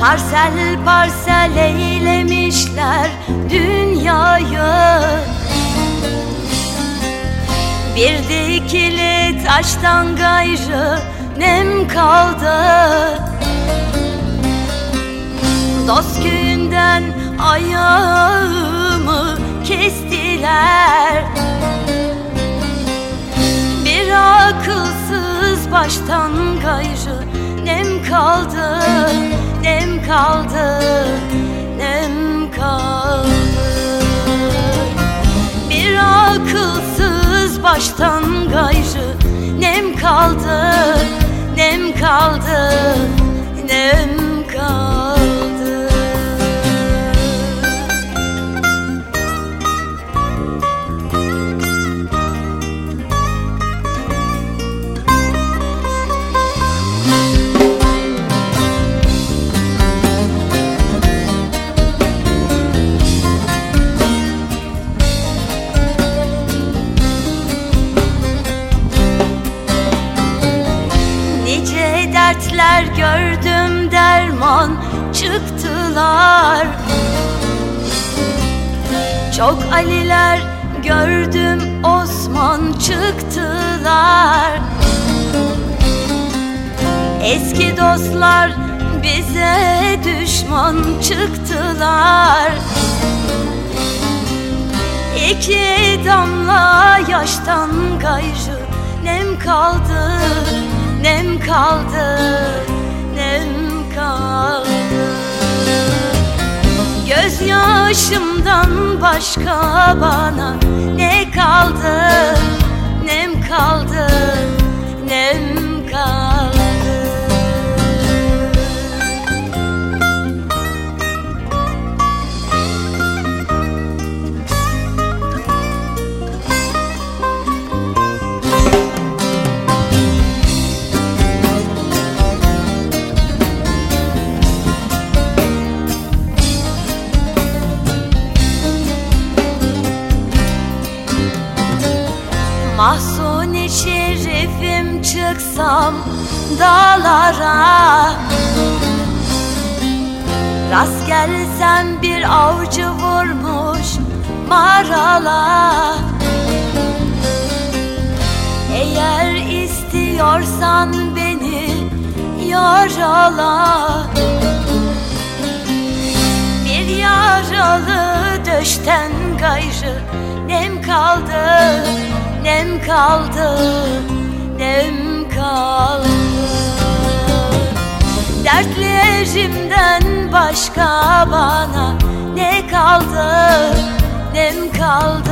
Parsel parsel eylemişler dünyayı. Bir dikili taştan gayrı nem kaldı. Dost köyünden ayağımı kestiler. Bir akılsız baştan gayrı kaldı Nem kaldı, nem kaldı. Bir akılsız baştan gayrı nem kaldı dertler gördüm derman çıktılar. Çok Aliler gördüm Osman çıktılar. Eski dostlar bize düşman çıktılar. İki damla yaştan gayrı nem kaldı, nem kaldı, Gözyaşımdan başka bana ne kaldı, nem kaldı, Mahsuni şerifim çıksam dağlara. Rast gelsem bir avcı vurmuş marala. Eğer istiyorsan beni yarala. Bir yaralı döşten gayrı nem kaldı, nem kaldı, nem kaldı? Dertlerimden başka bana ne kaldı, nem kaldı